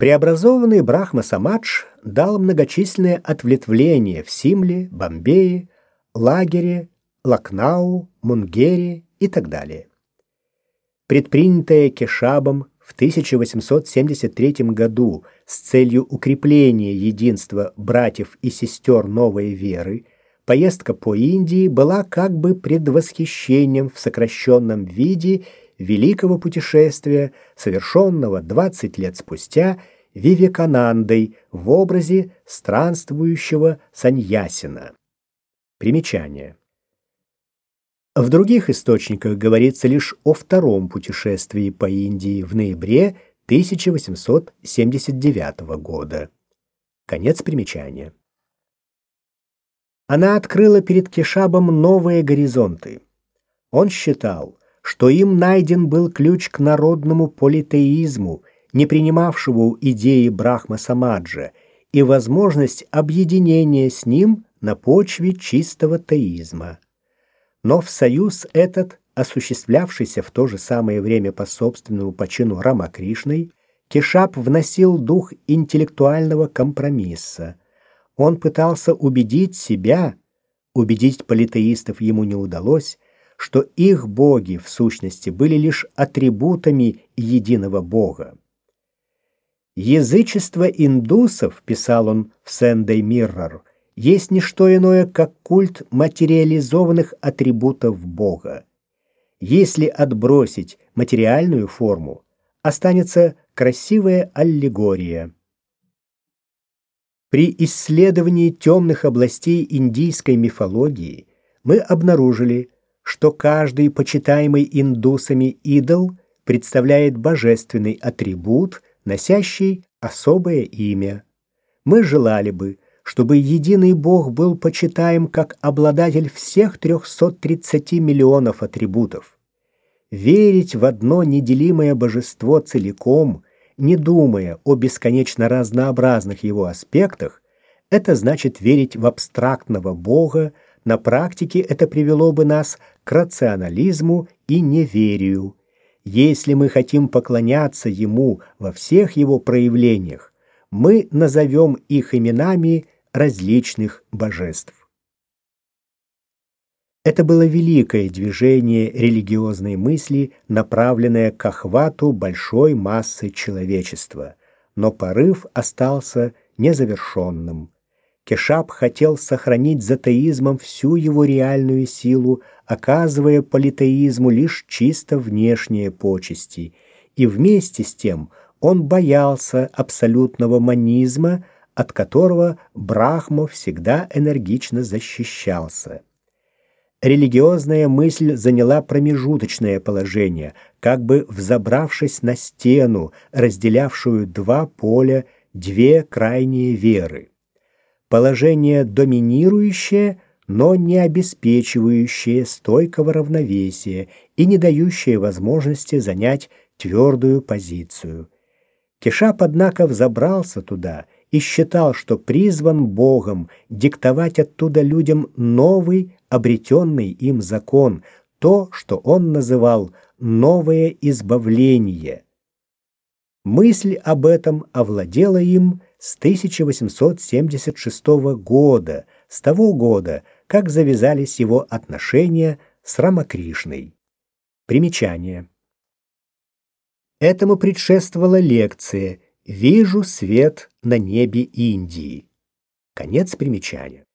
Преобразованный Брахма Самадж дал многочисленные ответвления в Симле, Бомбее, Лагере, Лакнау, Мунгере и так далее. Предпринятая Кешабом в 1873 году с целью укрепления единства братьев и сестер новой веры, поездка по Индии была как бы предвосхищением в сокращенном виде великого путешествия, совершенного 20 лет спустя Вивеканандой в образе странствующего саньясина. Примечание. В других источниках говорится лишь о втором путешествии по Индии в ноябре 1879 года. Конец примечания. Она открыла перед Кешабом новые горизонты. Он считал, что им найден был ключ к народному политеизму, не принимавшему идеи Брахма Самаджа, и возможность объединения с ним на почве чистого теизма. Но в союз этот, осуществлявшийся в то же самое время по собственному почину Рамакришной, Кешап вносил дух интеллектуального компромисса. Он пытался убедить себя, убедить политеистов ему не удалось, что их боги в сущности были лишь атрибутами единого бога. Язычество индусов, писал он в Sunday Mirror, есть не что иное, как культ материализованных атрибутов Бога. Если отбросить материальную форму, останется красивая аллегория. При исследовании темных областей индийской мифологии мы обнаружили, что каждый почитаемый индусами идол представляет божественный атрибут, носящий особое имя. Мы желали бы, чтобы единый Бог был почитаем как обладатель всех 330 миллионов атрибутов. Верить в одно неделимое божество целиком – не думая о бесконечно разнообразных его аспектах, это значит верить в абстрактного Бога, на практике это привело бы нас к рационализму и неверию. Если мы хотим поклоняться Ему во всех Его проявлениях, мы назовем их именами различных божеств. Это было великое движение религиозной мысли, направленное к охвату большой массы человечества, но порыв остался незавершенным. Кешап хотел сохранить за теизмом всю его реальную силу, оказывая политеизму лишь чисто внешние почести, и вместе с тем он боялся абсолютного манизма, от которого Брахма всегда энергично защищался религиозная мысль заняла промежуточное положение, как бы взобравшись на стену, разделявшую два поля, две крайние веры. Положение доминирующее, но не обеспечивающее стойкого равновесия и не дающее возможности занять твердую позицию. Кешап, однако, взобрался туда и считал, что призван Богом диктовать оттуда людям новый, обретенный им закон, то, что он называл «новое избавление». Мысль об этом овладела им с 1876 года, с того года, как завязались его отношения с Рамакришной. Примечание. Этому предшествовала лекция «Вижу свет на небе Индии». Конец примечания.